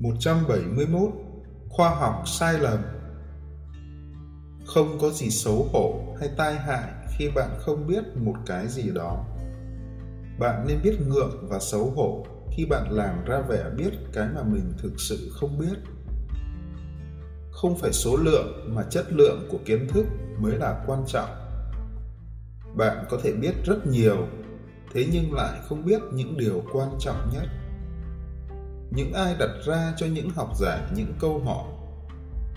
171 Khoa học sai lầm Không có gì xấu hổ hay tai hại khi bạn không biết một cái gì đó. Bạn nên biết ngượng và xấu hổ khi bạn làm ra vẻ biết cái mà mình thực sự không biết. Không phải số lượng mà chất lượng của kiến thức mới là quan trọng. Bạn có thể biết rất nhiều, thế nhưng lại không biết những điều quan trọng nhất những ai đặt ra cho những học giả những câu hỏi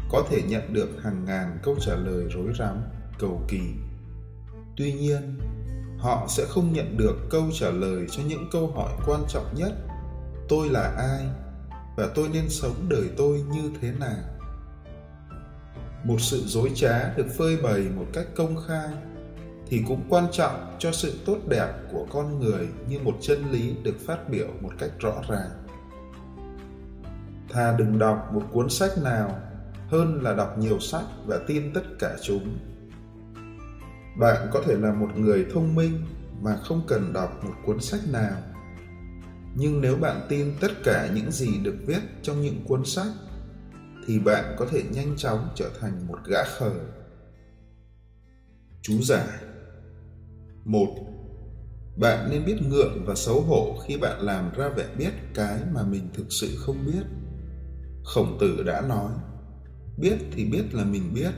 có thể nhận được hàng ngàn câu trả lời rối rắm, cầu kỳ. Tuy nhiên, họ sẽ không nhận được câu trả lời cho những câu hỏi quan trọng nhất. Tôi là ai và tôi nên sống đời tôi như thế nào? Một sự dối trá được phơi bày một cách công khai thì cũng quan trọng cho sự tốt đẹp của con người như một chân lý được phát biểu một cách rõ ràng thà đừng đọc một cuốn sách nào hơn là đọc nhiều sách và tin tất cả chúng. Bạn có thể là một người thông minh mà không cần đọc một cuốn sách nào. Nhưng nếu bạn tin tất cả những gì được viết trong những cuốn sách, thì bạn có thể nhanh chóng trở thành một gã khờ. Chú giải một, bạn nên biết ngượng và xấu hổ khi bạn làm ra vẻ biết cái mà mình thực sự không biết khổng tử đã nói, biết thì biết là mình biết,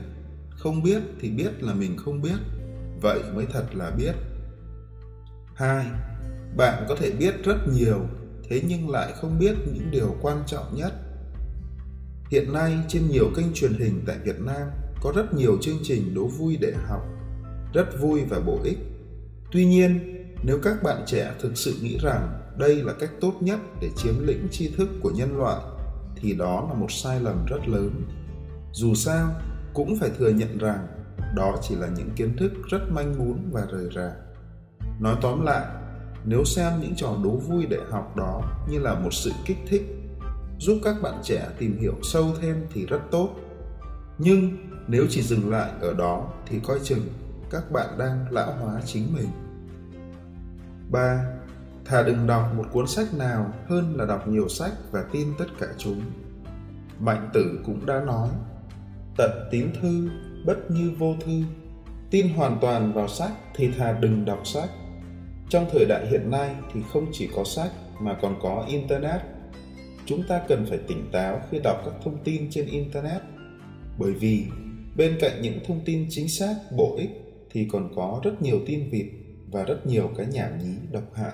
không biết thì biết là mình không biết, vậy mới thật là biết. Hai, bạn có thể biết rất nhiều, thế nhưng lại không biết những điều quan trọng nhất. Hiện nay trên nhiều kênh truyền hình tại việt nam có rất nhiều chương trình đố vui để học, rất vui và bổ ích. Tuy nhiên, nếu các bạn trẻ thực sự nghĩ rằng đây là cách tốt nhất để chiếm lĩnh tri thức của nhân loại thì đó là một sai lầm rất lớn dù sao, cũng phải thừa nhận rằng đó chỉ là những kiến thức rất manh mún và rời rạc nói tóm lại, nếu xem những trò đố vui để học đó như là một sự kích thích, giúp các bạn trẻ tìm hiểu sâu thêm thì rất tốt nhưng nếu chỉ dừng lại ở đó thì coi chừng các bạn đang lão hóa chính mình 3. Thà đừng đọc một cuốn sách nào hơn là đọc nhiều sách và tin tất cả chúng. Mạnh tử cũng đã nói, tận tín thư, bất như vô thư, tin hoàn toàn vào sách thì thà đừng đọc sách. Trong thời đại hiện nay thì không chỉ có sách mà còn có Internet. Chúng ta cần phải tỉnh táo khi đọc các thông tin trên Internet, bởi vì bên cạnh những thông tin chính xác, bổ ích thì còn có rất nhiều tin vịt và rất nhiều cái nhảm nhí độc hại